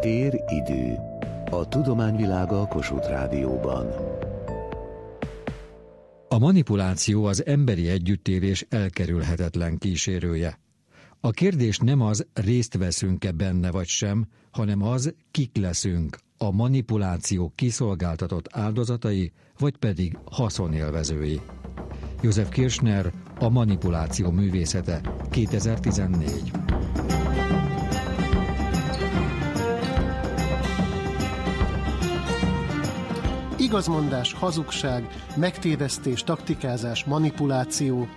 Tér idő. A tudományvilága a Kossuth Rádióban. A manipuláció az emberi együttélés elkerülhetetlen kísérője. A kérdés nem az, részt veszünk-e benne vagy sem, hanem az, kik leszünk, a manipuláció kiszolgáltatott áldozatai, vagy pedig haszonélvezői. József Kirchner, a manipuláció művészete, 2014. Igazmondás, hazugság, megtévesztés, taktikázás, manipuláció,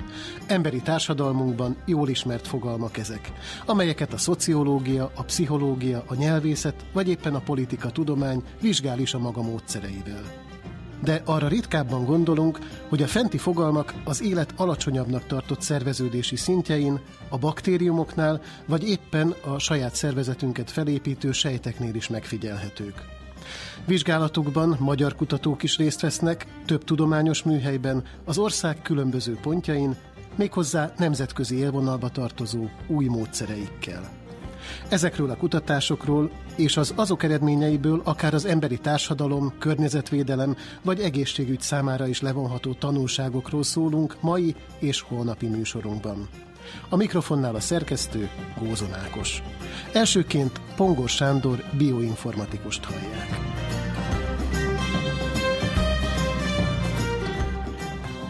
emberi társadalmunkban jól ismert fogalmak ezek, amelyeket a szociológia, a pszichológia, a nyelvészet vagy éppen a politika tudomány vizsgál is a maga módszereivel. De arra ritkábban gondolunk, hogy a fenti fogalmak az élet alacsonyabbnak tartott szerveződési szintjein, a baktériumoknál, vagy éppen a saját szervezetünket felépítő sejteknél is megfigyelhetők. Vizsgálatukban magyar kutatók is részt vesznek, több tudományos műhelyben, az ország különböző pontjain, méghozzá nemzetközi élvonalba tartozó új módszereikkel. Ezekről a kutatásokról és az azok eredményeiből akár az emberi társadalom, környezetvédelem vagy egészségügy számára is levonható tanulságokról szólunk mai és holnapi műsorunkban. A mikrofonnál a szerkesztő Gózon Ákos. Elsőként Pongor Sándor bioinformatikust hallják.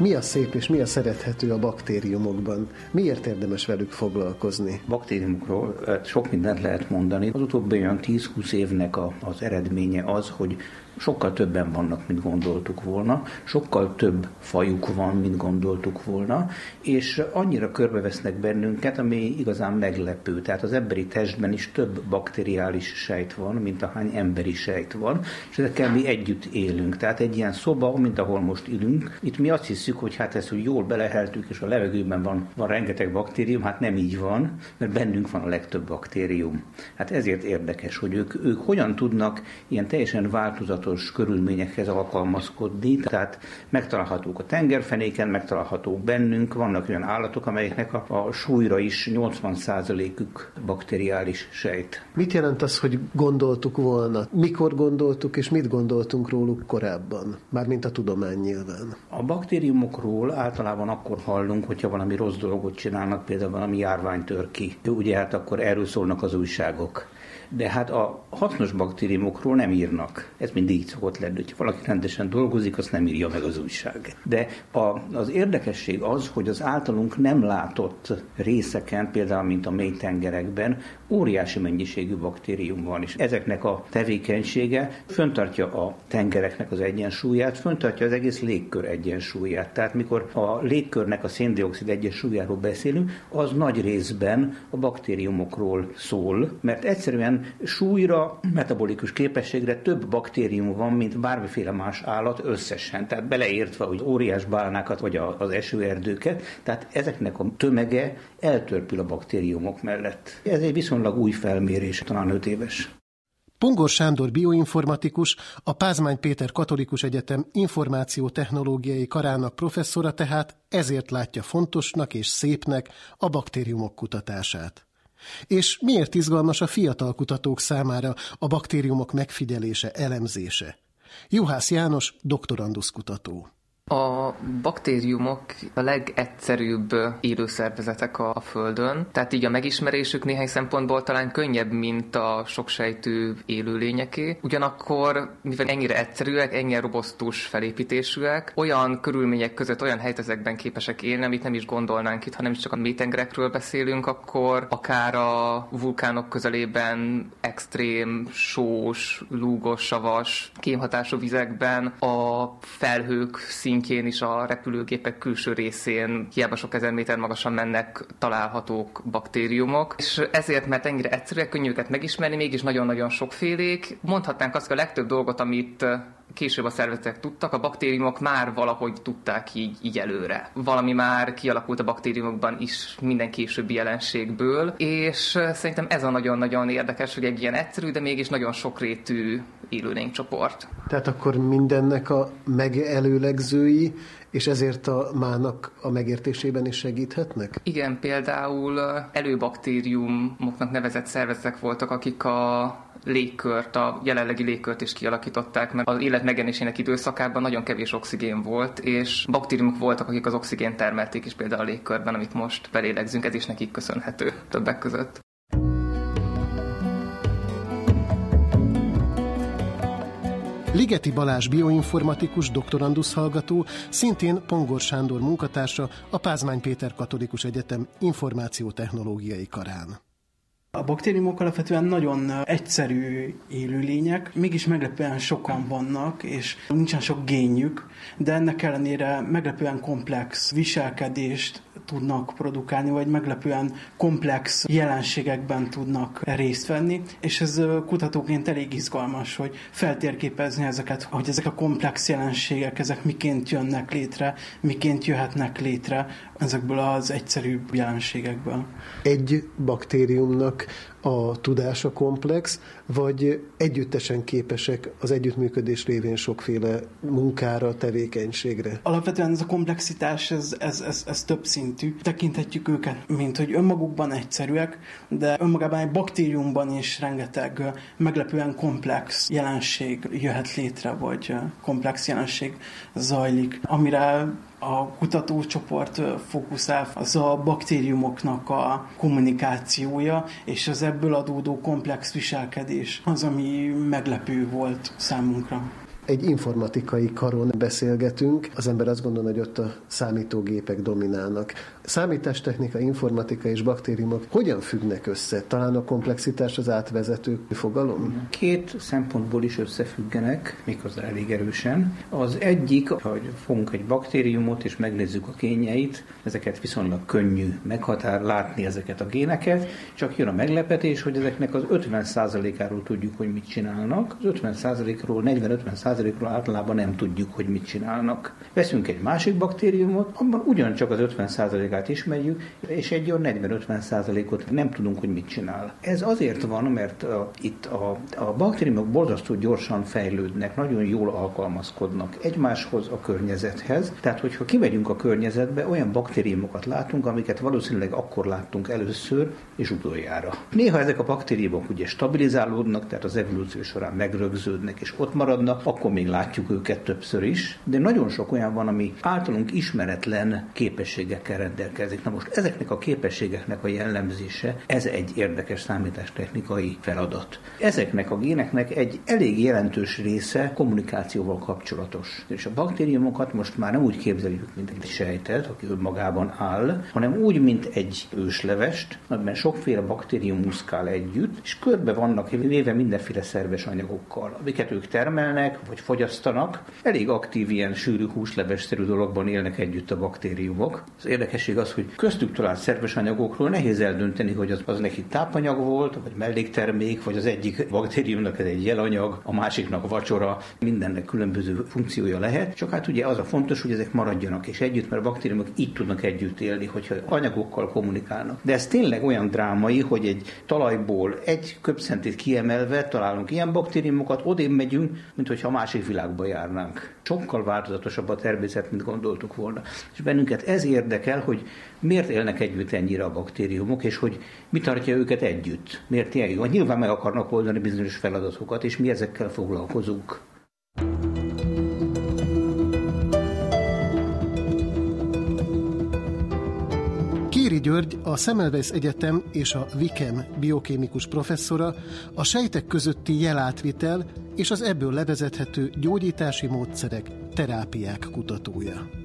Mi a szép és mi a szerethető a baktériumokban? Miért érdemes velük foglalkozni? Baktériumokról sok mindent lehet mondani. Az utóbbi olyan 10-20 évnek a, az eredménye az, hogy sokkal többen vannak, mint gondoltuk volna, sokkal több fajuk van, mint gondoltuk volna, és annyira körbevesznek bennünket, ami igazán meglepő. Tehát az emberi testben is több bakteriális sejt van, mint ahány emberi sejt van, és ezekkel mi együtt élünk. Tehát egy ilyen szoba, mint ahol most ülünk, itt mi azt hiszük, hogy hát ezt hogy jól beleheltük, és a levegőben van, van rengeteg baktérium, hát nem így van, mert bennünk van a legtöbb baktérium. Hát ezért érdekes, hogy ők, ők hogyan tudnak ilyen teljesen változatos sajátos körülményekhez alkalmazkodni, tehát megtalálhatók a tengerfenéken, megtalálhatók bennünk, vannak olyan állatok, amelyeknek a, a súlyra is 80%-ük bakteriális sejt. Mit jelent az, hogy gondoltuk volna? Mikor gondoltuk, és mit gondoltunk róluk korábban? Mármint a tudomány nyilván. A baktériumokról általában akkor hallunk, hogyha valami rossz dolgot csinálnak, például valami járvány tör ki. Ugye hát akkor erről szólnak az újságok de hát a hasznos baktériumokról nem írnak. Ez mindig így szokott lenni, hogy valaki rendesen dolgozik, azt nem írja meg az újság. De a, az érdekesség az, hogy az általunk nem látott részeken, például mint a mélytengerekben, óriási mennyiségű baktérium van, és ezeknek a tevékenysége föntartja a tengereknek az egyensúlyát, föntartja az egész légkör egyensúlyát. Tehát mikor a légkörnek a széndiokszid egyensúlyáról beszélünk, az nagy részben a baktériumokról szól, mert egyszerűen súlyra, metabolikus képességre több baktérium van, mint bármiféle más állat összesen. Tehát beleértve, hogy óriás bálnákat vagy az esőerdőket, tehát ezeknek a tömege eltörpül a baktériumok mellett. Ez egy viszonylag új felmérés, talán 5 éves. Pongor Sándor bioinformatikus, a Pázmány Péter Katolikus Egyetem információtechnológiai karának professzora tehát ezért látja fontosnak és szépnek a baktériumok kutatását. És miért izgalmas a fiatal kutatók számára a baktériumok megfigyelése, elemzése? Juhász János, doktorandusz kutató. A baktériumok a legegyszerűbb élőszervezetek a Földön, tehát így a megismerésük néhány szempontból talán könnyebb, mint a soksejtű élőlényeké. Ugyanakkor, mivel ennyire egyszerűek, ennyire robosztus felépítésűek, olyan körülmények között, olyan helyzetekben képesek élni, amit nem is gondolnánk itt, hanem is csak a mélytengerekről beszélünk, akkor akár a vulkánok közelében extrém, sós, lúgos, savas, kémhatású vizekben, a felhők szín szintjén is a repülőgépek külső részén hiába sok ezer méter magasan mennek találhatók baktériumok, és ezért, mert ennyire egyszerűek, könnyű őket megismerni, mégis nagyon-nagyon sokfélék. Mondhatnánk azt, hogy a legtöbb dolgot, amit később a szervezetek tudtak, a baktériumok már valahogy tudták így, így előre. Valami már kialakult a baktériumokban is minden későbbi jelenségből, és szerintem ez a nagyon-nagyon érdekes, hogy egy ilyen egyszerű, de mégis nagyon sokrétű élőlénycsoport. Tehát akkor mindennek a megelőlegzői és ezért a mának a megértésében is segíthetnek? Igen, például előbaktériumoknak nevezett szervezetek voltak, akik a légkört, a jelenlegi légkört is kialakították, mert az élet megjelenésének időszakában nagyon kevés oxigén volt, és baktériumok voltak, akik az oxigént termelték is például a légkörben, amit most belélegzünk, ez is nekik köszönhető többek között. Ligeti Balázs bioinformatikus doktorandusz hallgató, szintén Pongor Sándor munkatársa a Pázmány Péter Katolikus Egyetem információtechnológiai karán. A baktériumok alapvetően nagyon egyszerű élőlények, mégis meglepően sokan vannak, és nincsen sok génjük, de ennek ellenére meglepően komplex viselkedést tudnak produkálni, vagy meglepően komplex jelenségekben tudnak részt venni, és ez kutatóként elég izgalmas, hogy feltérképezni ezeket, hogy ezek a komplex jelenségek, ezek miként jönnek létre, miként jöhetnek létre ezekből az egyszerűbb jelenségekből. Egy baktériumnak a tudása komplex, vagy együttesen képesek az együttműködés révén sokféle munkára, tevékenységre? Alapvetően ez a komplexitás, ez, ez, ez, ez több szintű. Tekinthetjük őket, mint hogy önmagukban egyszerűek, de önmagában egy baktériumban is rengeteg meglepően komplex jelenség jöhet létre, vagy komplex jelenség zajlik, amire a kutatócsoport fókuszál, az a baktériumoknak a kommunikációja, és az ebből adódó komplex viselkedés az, ami meglepő volt számunkra egy informatikai karon beszélgetünk, az ember azt gondolja, hogy ott a számítógépek dominálnak. Számítástechnika, informatika és baktériumok hogyan függnek össze? Talán a komplexitás az átvezető fogalom? Két szempontból is összefüggenek, méghozzá elég erősen. Az egyik, hogy fogunk egy baktériumot és megnézzük a kényeit, ezeket viszonylag könnyű meghatár látni ezeket a géneket, csak jön a meglepetés, hogy ezeknek az 50%-áról tudjuk, hogy mit csinálnak, az 50%-ról 40-50%-ról általában nem tudjuk, hogy mit csinálnak. Veszünk egy másik baktériumot, abban ugyancsak az 50% százalékát ismerjük, és egy olyan 40-50 százalékot nem tudunk, hogy mit csinál. Ez azért van, mert a, itt a, a baktériumok borzasztó gyorsan fejlődnek, nagyon jól alkalmazkodnak egymáshoz, a környezethez. Tehát, hogyha kimegyünk a környezetbe, olyan baktériumokat látunk, amiket valószínűleg akkor láttunk először és utoljára. Néha ezek a baktériumok ugye stabilizálódnak, tehát az evolúció során megrögződnek és ott maradnak, akkor még látjuk őket többször is, de nagyon sok olyan van, ami általunk ismeretlen képességekkel rendelkezik rendelkezik. Na most ezeknek a képességeknek a jellemzése, ez egy érdekes számítástechnikai feladat. Ezeknek a géneknek egy elég jelentős része kommunikációval kapcsolatos. És a baktériumokat most már nem úgy képzeljük, mint egy sejtet, aki önmagában áll, hanem úgy, mint egy őslevest, amiben sokféle baktérium muszkál együtt, és körbe vannak véve mindenféle szerves anyagokkal, amiket ők termelnek, vagy fogyasztanak. Elég aktív ilyen sűrű húslevesszerű dologban élnek együtt a baktériumok. Az érdekes érdekesség az, hogy köztük talált szerves anyagokról nehéz eldönteni, hogy az, az neki tápanyag volt, vagy melléktermék, vagy az egyik baktériumnak ez egy jelanyag, a másiknak vacsora, mindennek különböző funkciója lehet. Csak hát ugye az a fontos, hogy ezek maradjanak és együtt, mert a baktériumok így tudnak együtt élni, hogyha anyagokkal kommunikálnak. De ez tényleg olyan drámai, hogy egy talajból egy köpcentét kiemelve találunk ilyen baktériumokat, odébb megyünk, mint hogyha a másik világba járnánk. Sokkal változatosabb a természet, mint gondoltuk volna. És bennünket ez érdekel, hogy miért élnek együtt ennyire a baktériumok, és hogy mi tartja őket együtt. Miért ilyen jó? Nyilván meg akarnak oldani bizonyos feladatokat, és mi ezekkel foglalkozunk. György, a Semmelweis Egyetem és a Vikem biokémikus professzora a sejtek közötti jelátvitel és az ebből levezethető gyógyítási módszerek, terápiák kutatója.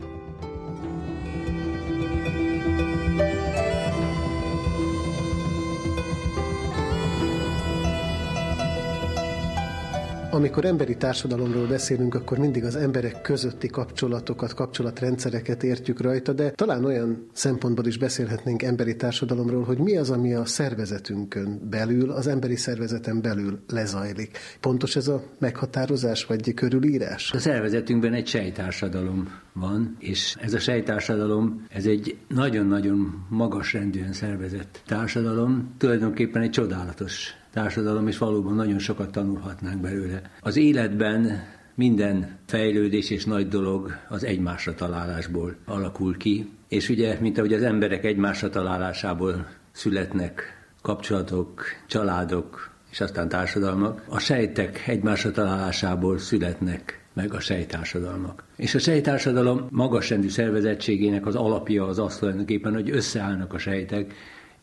Amikor emberi társadalomról beszélünk, akkor mindig az emberek közötti kapcsolatokat, kapcsolatrendszereket értjük rajta, de talán olyan szempontból is beszélhetnénk emberi társadalomról, hogy mi az, ami a szervezetünkön belül, az emberi szervezeten belül lezajlik. Pontos ez a meghatározás vagy körülírás? A szervezetünkben egy sejtársadalom van, és ez a sejtársadalom, ez egy nagyon-nagyon magas rendűen szervezett társadalom, tulajdonképpen egy csodálatos társadalom, és valóban nagyon sokat tanulhatnánk belőle. Az életben minden fejlődés és nagy dolog az egymásra találásból alakul ki, és ugye, mint ahogy az emberek egymásra találásából születnek kapcsolatok, családok, és aztán társadalmak, a sejtek egymásra találásából születnek meg a sejtársadalmak. És a sejtársadalom magasrendű szervezettségének az alapja az az tulajdonképpen, hogy összeállnak a sejtek,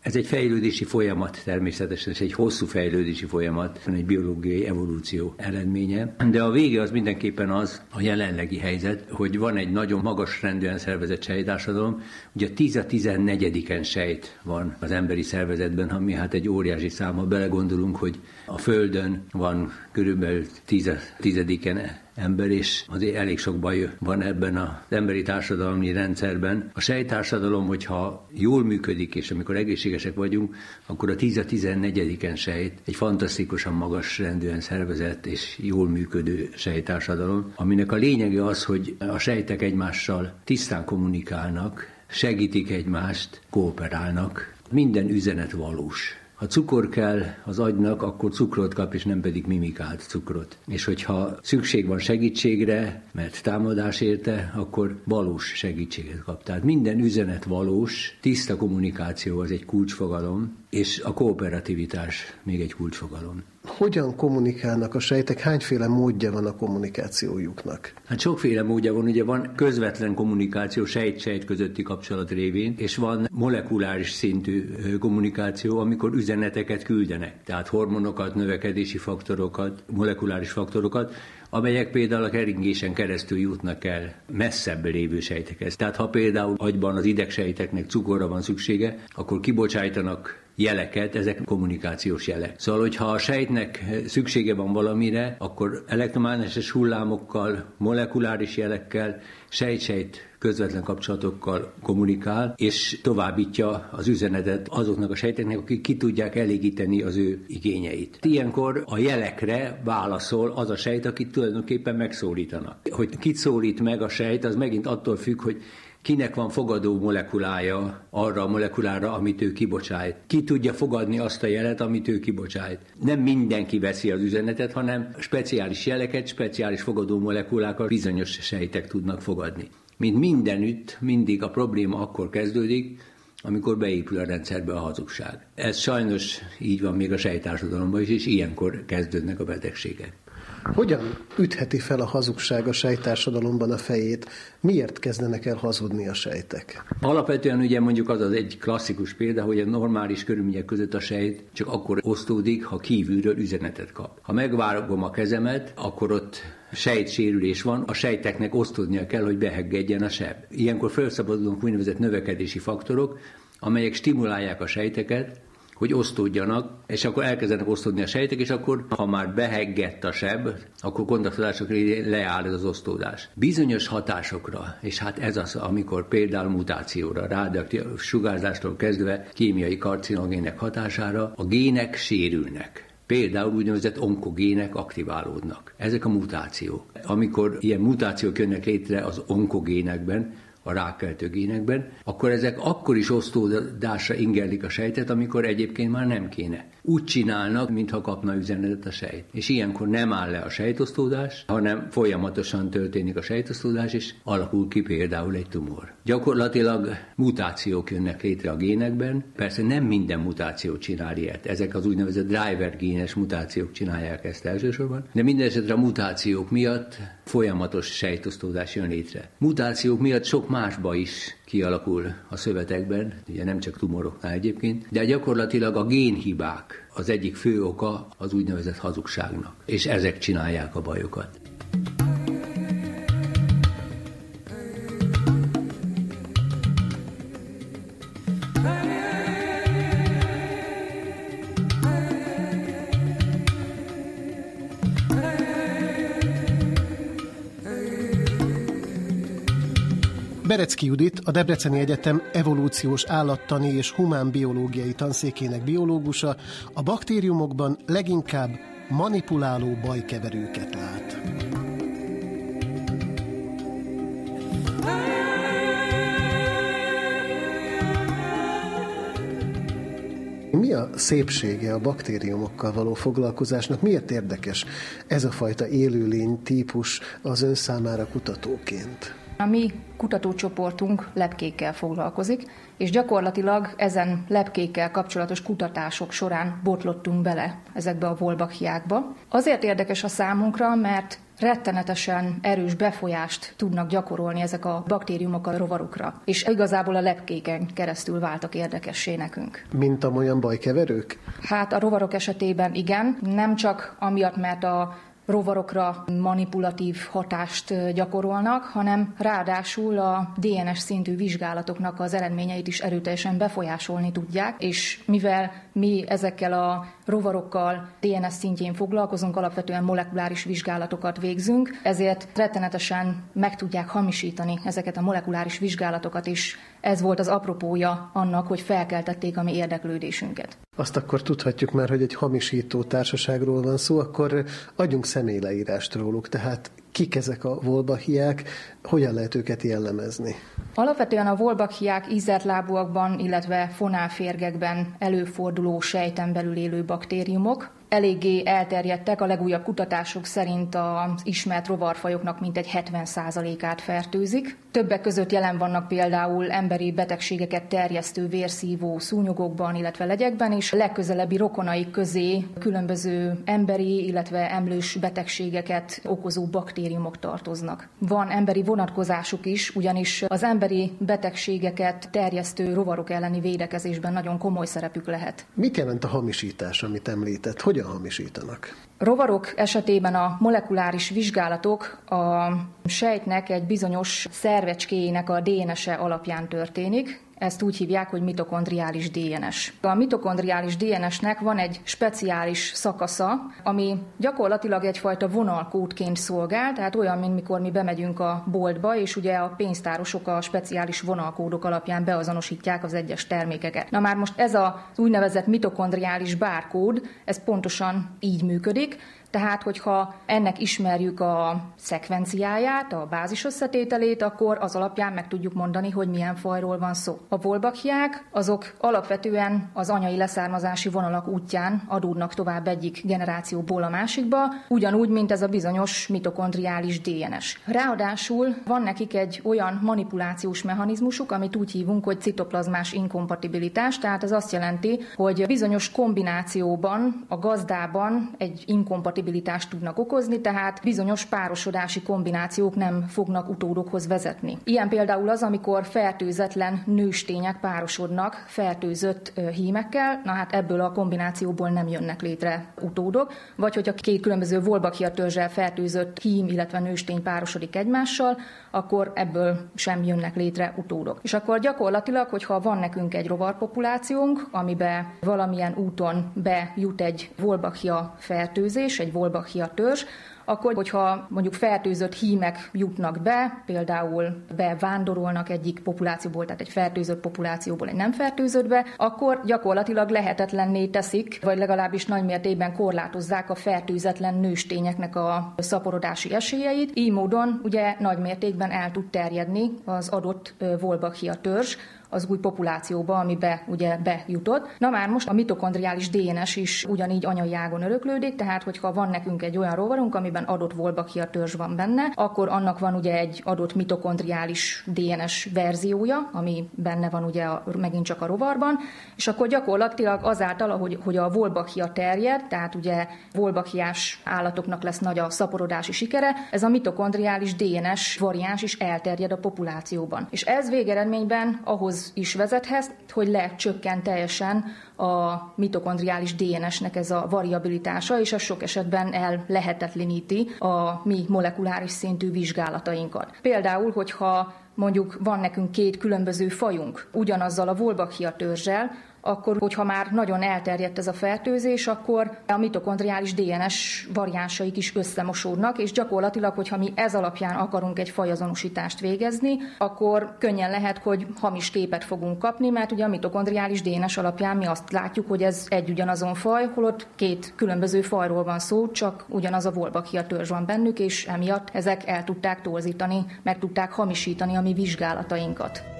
ez egy fejlődési folyamat természetesen, ez egy hosszú fejlődési folyamat, egy biológiai evolúció eredménye, de a vége az mindenképpen az, a jelenlegi helyzet, hogy van egy nagyon magas rendűen szervezett sejtársadalom, ugye 10 a 14 sejt van az emberi szervezetben, ami hát egy óriási szám, ha belegondolunk, hogy a Földön van körülbelül 10 a tizediken ember, és azért elég sok baj van ebben az emberi társadalmi rendszerben. A sejtársadalom, hogyha jól működik, és amikor egészségesek vagyunk, akkor a 10 a 14 sejt egy fantasztikusan magas rendűen szervezett és jól működő sejtársadalom, aminek a lényege az, hogy a sejtek egymással tisztán kommunikálnak, segítik egymást, kooperálnak. Minden üzenet valós ha cukor kell az agynak, akkor cukrot kap, és nem pedig mimikált cukrot. És hogyha szükség van segítségre, mert támadás érte, akkor valós segítséget kap. Tehát minden üzenet valós, tiszta kommunikáció az egy kulcsfogalom, és a kooperativitás még egy kulcsfogalom. Hogyan kommunikálnak a sejtek? Hányféle módja van a kommunikációjuknak? Hát sokféle módja van, ugye van közvetlen kommunikáció sejt-sejt közötti kapcsolat révén, és van molekuláris szintű kommunikáció, amikor üzeneteket küldenek, tehát hormonokat, növekedési faktorokat, molekuláris faktorokat, amelyek például a keringésen keresztül jutnak el messzebb lévő sejtekhez. Tehát ha például agyban az idegsejteknek cukorra van szüksége, akkor kibocsájtanak jeleket, ezek kommunikációs jelek. Szóval, hogyha a sejtnek szüksége van valamire, akkor elektromágneses hullámokkal, molekuláris jelekkel, sejt-sejt közvetlen kapcsolatokkal kommunikál, és továbbítja az üzenetet azoknak a sejteknek, akik ki tudják elégíteni az ő igényeit. Ilyenkor a jelekre válaszol az a sejt, akit tulajdonképpen megszólítanak. Hogy kit szólít meg a sejt, az megint attól függ, hogy kinek van fogadó molekulája arra a molekulára, amit ő kibocsájt. Ki tudja fogadni azt a jelet, amit ő kibocsájt. Nem mindenki veszi az üzenetet, hanem speciális jeleket, speciális fogadó molekulákat bizonyos sejtek tudnak fogadni. Mint mindenütt, mindig a probléma akkor kezdődik, amikor beépül a rendszerbe a hazugság. Ez sajnos így van még a sejtársadalomban is, és ilyenkor kezdődnek a betegségek. Hogyan ütheti fel a hazugság a sejtársadalomban a fejét? Miért kezdenek el hazudni a sejtek? Alapvetően ugye mondjuk az az egy klasszikus példa, hogy a normális körülmények között a sejt csak akkor osztódik, ha kívülről üzenetet kap. Ha megvágom a kezemet, akkor ott sejtsérülés van, a sejteknek osztódnia kell, hogy beheggedjen a seb. Ilyenkor felszabadulnak úgynevezett növekedési faktorok, amelyek stimulálják a sejteket, hogy osztódjanak, és akkor elkezdenek osztódni a sejtek, és akkor, ha már beheggett a seb, akkor kontaktodások leáll ez az osztódás. Bizonyos hatásokra, és hát ez az, amikor például mutációra, rádiaktív sugárzástól kezdve kémiai karcinogének hatására a gének sérülnek. Például úgynevezett onkogének aktiválódnak. Ezek a mutációk. Amikor ilyen mutációk jönnek létre az onkogénekben, a rákeltő génekben, akkor ezek akkor is osztódásra ingerlik a sejtet, amikor egyébként már nem kéne úgy csinálnak, mintha kapna üzenetet a sejt. És ilyenkor nem áll le a sejtosztódás, hanem folyamatosan történik a sejtosztódás, és alakul ki például egy tumor. Gyakorlatilag mutációk jönnek létre a génekben, persze nem minden mutáció csinál ilyet, ezek az úgynevezett driver génes mutációk csinálják ezt elsősorban, de minden esetre a mutációk miatt folyamatos sejtosztódás jön létre. Mutációk miatt sok másba is kialakul a szövetekben, ugye nem csak tumoroknál egyébként, de gyakorlatilag a génhibák az egyik fő oka az úgynevezett hazugságnak, és ezek csinálják a bajokat. Berecki Judit, a Debreceni Egyetem evolúciós állattani és humánbiológiai tanszékének biológusa a baktériumokban leginkább manipuláló bajkeverőket lát. Mi a szépsége a baktériumokkal való foglalkozásnak? Miért érdekes ez a fajta élőlény típus az ön számára kutatóként? A mi kutatócsoportunk lepkékkel foglalkozik, és gyakorlatilag ezen lepkékkel kapcsolatos kutatások során botlottunk bele ezekbe a volbakhiákba. Azért érdekes a számunkra, mert rettenetesen erős befolyást tudnak gyakorolni ezek a baktériumok a rovarokra, és igazából a lepkéken keresztül váltak érdekessé nekünk. Mint amolyan bajkeverők? Hát a rovarok esetében igen, nem csak amiatt, mert a rovarokra manipulatív hatást gyakorolnak, hanem ráadásul a DNS szintű vizsgálatoknak az eredményeit is erőteljesen befolyásolni tudják, és mivel mi ezekkel a rovarokkal DNS szintjén foglalkozunk, alapvetően molekuláris vizsgálatokat végzünk, ezért rettenetesen meg tudják hamisítani ezeket a molekuláris vizsgálatokat is. Ez volt az apropója annak, hogy felkeltették a mi érdeklődésünket. Azt akkor tudhatjuk már, hogy egy hamisító társaságról van szó, akkor adjunk személyleírást róluk, tehát kik ezek a volbachiák, hogyan lehet őket jellemezni? Alapvetően a volbachiák ízertlábúakban, illetve fonálférgekben előforduló sejten belül élő baktériumok, eléggé elterjedtek, a legújabb kutatások szerint az ismert rovarfajoknak mintegy 70%-át fertőzik. Többek között jelen vannak például emberi betegségeket terjesztő vérszívó szúnyogokban, illetve legyekben, és legközelebbi rokonaik közé különböző emberi, illetve emlős betegségeket okozó baktériumok tartoznak. Van emberi vonatkozásuk is, ugyanis az emberi betegségeket terjesztő rovarok elleni védekezésben nagyon komoly szerepük lehet. Mit jelent a hamisítás, amit említett? Hogyan hamisítanak? Rovarok esetében a molekuláris vizsgálatok a sejtnek egy bizonyos szervecskéjének a DNS-e alapján történik, ezt úgy hívják, hogy mitokondriális DNS. A mitokondriális DNS-nek van egy speciális szakasza, ami gyakorlatilag egyfajta vonalkódként szolgál, tehát olyan, mint mikor mi bemegyünk a boltba, és ugye a pénztárosok a speciális vonalkódok alapján beazonosítják az egyes termékeket. Na már most ez az úgynevezett mitokondriális bárkód, ez pontosan így működik, tehát, hogyha ennek ismerjük a szekvenciáját, a bázis összetételét, akkor az alapján meg tudjuk mondani, hogy milyen fajról van szó. A volbakhiák azok alapvetően az anyai leszármazási vonalak útján adódnak tovább egyik generációból a másikba, ugyanúgy, mint ez a bizonyos mitokondriális DNS. Ráadásul van nekik egy olyan manipulációs mechanizmusuk, amit úgy hívunk, hogy citoplazmás inkompatibilitás, tehát ez azt jelenti, hogy bizonyos kombinációban, a gazdában egy inkompatibilitás kompatibilitást tudnak okozni, tehát bizonyos párosodási kombinációk nem fognak utódokhoz vezetni. Ilyen például az, amikor fertőzetlen nőstények párosodnak fertőzött hímekkel, na hát ebből a kombinációból nem jönnek létre utódok, vagy hogyha két különböző volbakia törzsel fertőzött hím, illetve nőstény párosodik egymással, akkor ebből sem jönnek létre utódok. És akkor gyakorlatilag, hogyha van nekünk egy rovarpopulációnk, amiben valamilyen úton bejut egy volbachia fertőzés, egy Wolbachia törzs, akkor, hogyha mondjuk fertőzött hímek jutnak be, például bevándorolnak egyik populációból, tehát egy fertőzött populációból egy nem fertőzöttbe, akkor gyakorlatilag lehetetlenné teszik, vagy legalábbis nagy mértékben korlátozzák a fertőzetlen nőstényeknek a szaporodási esélyeit. Így módon ugye nagy mértékben el tud terjedni az adott Wolbachia törzs, az új populációba, amibe ugye bejutott. Na már most a mitokondriális DNS is ugyanígy anyai ágon öröklődik, tehát hogyha van nekünk egy olyan rovarunk, amiben adott Wolbachia törzs van benne, akkor annak van ugye egy adott mitokondriális DNS verziója, ami benne van ugye a, megint csak a rovarban, és akkor gyakorlatilag azáltal, ahogy, hogy a Wolbachia terjed, tehát ugye Wolbachiás állatoknak lesz nagy a szaporodási sikere, ez a mitokondriális DNS variáns is elterjed a populációban. És ez végeredményben ahhoz is vezethet, hogy lecsökken teljesen a mitokondriális DNS-nek ez a variabilitása, és ez sok esetben el lehetetleníti a mi molekuláris szintű vizsgálatainkat. Például, hogyha mondjuk van nekünk két különböző fajunk ugyanazzal a Wolbachia törzsel, akkor, hogyha már nagyon elterjedt ez a fertőzés, akkor a mitokondriális DNS variánsaik is összemosódnak, és gyakorlatilag, hogyha mi ez alapján akarunk egy fajazonosítást végezni, akkor könnyen lehet, hogy hamis képet fogunk kapni, mert ugye a mitokondriális DNS alapján mi azt látjuk, hogy ez egy ugyanazon faj, holott két különböző fajról van szó, csak ugyanaz a Wolbachia törzs van bennük, és emiatt ezek el tudták torzítani, meg tudták hamisítani a mi vizsgálatainkat.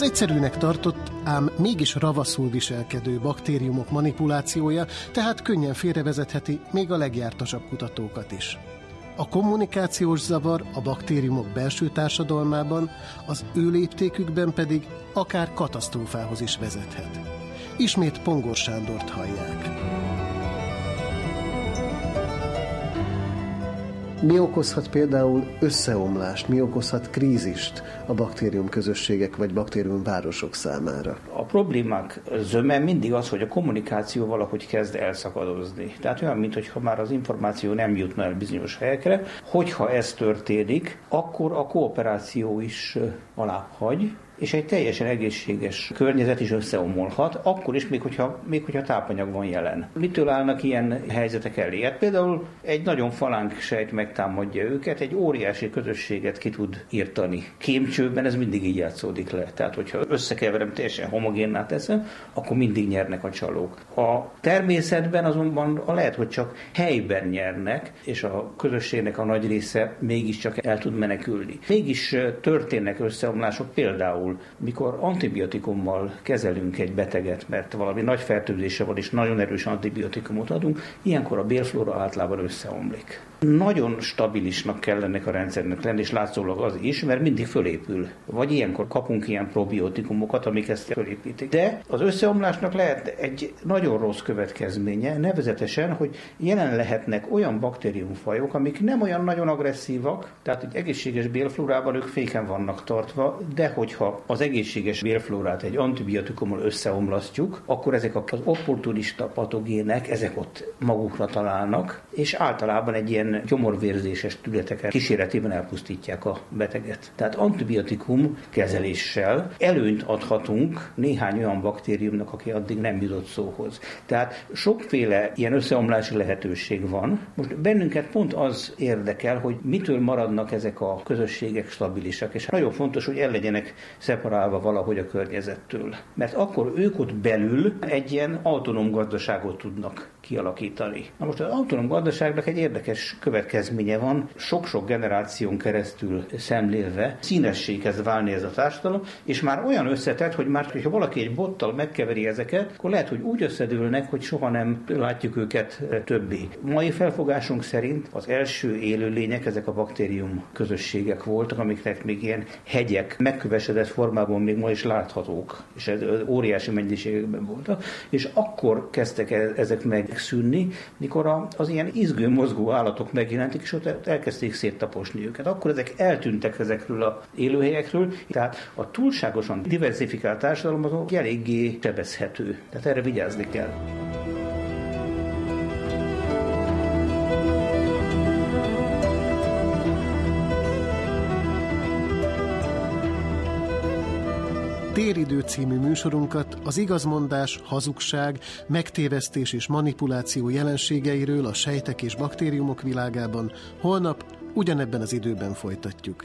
Az egyszerűnek tartott, ám mégis ravaszul viselkedő baktériumok manipulációja tehát könnyen félrevezetheti még a legjártasabb kutatókat is. A kommunikációs zavar a baktériumok belső társadalmában, az ő léptékükben pedig akár katasztrófához is vezethet. Ismét Pongor Sándort hallják. Mi okozhat például összeomlást, mi okozhat krízist a baktérium közösségek vagy baktérium városok számára? A problémák zöme mindig az, hogy a kommunikáció valahogy kezd elszakadozni. Tehát olyan, mintha már az információ nem jutna el bizonyos helyekre. Hogyha ez történik, akkor a kooperáció is alá hagy, és egy teljesen egészséges környezet is összeomolhat, akkor is, még hogyha, még hogyha tápanyag van jelen. Mitől állnak ilyen helyzetek elé? Hát például egy nagyon falánk sejt megtámadja őket, egy óriási közösséget ki tud írtani. Kémcsőben ez mindig így játszódik le. Tehát, hogyha összekeverem, teljesen homogénná teszem, akkor mindig nyernek a csalók. A természetben azonban lehet, hogy csak helyben nyernek, és a közösségnek a nagy része mégiscsak el tud menekülni. Mégis történnek összeomlások például például, mikor antibiotikummal kezelünk egy beteget, mert valami nagy fertőzése van, és nagyon erős antibiotikumot adunk, ilyenkor a bélflóra általában összeomlik. Nagyon stabilisnak kell ennek a rendszernek lenni, és látszólag az is, mert mindig fölépül. Vagy ilyenkor kapunk ilyen probiotikumokat, amik ezt fölépítik. De az összeomlásnak lehet egy nagyon rossz következménye, nevezetesen, hogy jelen lehetnek olyan baktériumfajok, amik nem olyan nagyon agresszívak, tehát egy egészséges bélflórában ők féken vannak tartva, de hogyha az egészséges vérflórát egy antibiotikummal összeomlasztjuk, akkor ezek az opportunista patogének, ezek ott magukra találnak, és általában egy ilyen gyomorvérzéses tüneteket kíséretében elpusztítják a beteget. Tehát antibiotikum kezeléssel előnyt adhatunk néhány olyan baktériumnak, aki addig nem jutott szóhoz. Tehát sokféle ilyen összeomlási lehetőség van. Most bennünket pont az érdekel, hogy mitől maradnak ezek a közösségek stabilisak, és nagyon fontos, hogy el legyenek szeparálva valahogy a környezettől. Mert akkor ők ott belül egy ilyen autonóm gazdaságot tudnak kialakítani. Na most az autonóm gazdaságnak egy érdekes következménye van, sok-sok generáción keresztül szemlélve színessé kezd válni ez a társadalom, és már olyan összetett, hogy már, ha valaki egy bottal megkeveri ezeket, akkor lehet, hogy úgy összedőlnek, hogy soha nem látjuk őket többé. Mai felfogásunk szerint az első élőlények ezek a baktérium közösségek voltak, amiknek még ilyen hegyek, megkövesedett formában még ma is láthatók, és ez óriási mennyiségekben voltak, és akkor kezdtek ezek megszűnni, mikor az ilyen izgő, mozgó állatok megjelentek, és ott elkezdték széttaposni őket. Akkor ezek eltűntek ezekről a élőhelyekről, tehát a túlságosan diversifikált társadalom az eléggé sebezhető. Tehát erre vigyázni kell. Téridő című műsorunkat az igazmondás, hazugság, megtévesztés és manipuláció jelenségeiről a sejtek és baktériumok világában holnap ugyanebben az időben folytatjuk.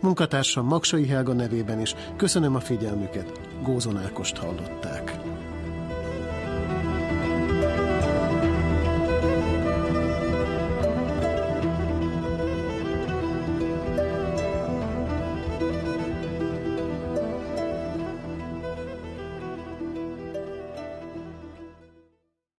Munkatársam Maksai Helga nevében is köszönöm a figyelmüket, Gózon Ákost hallották.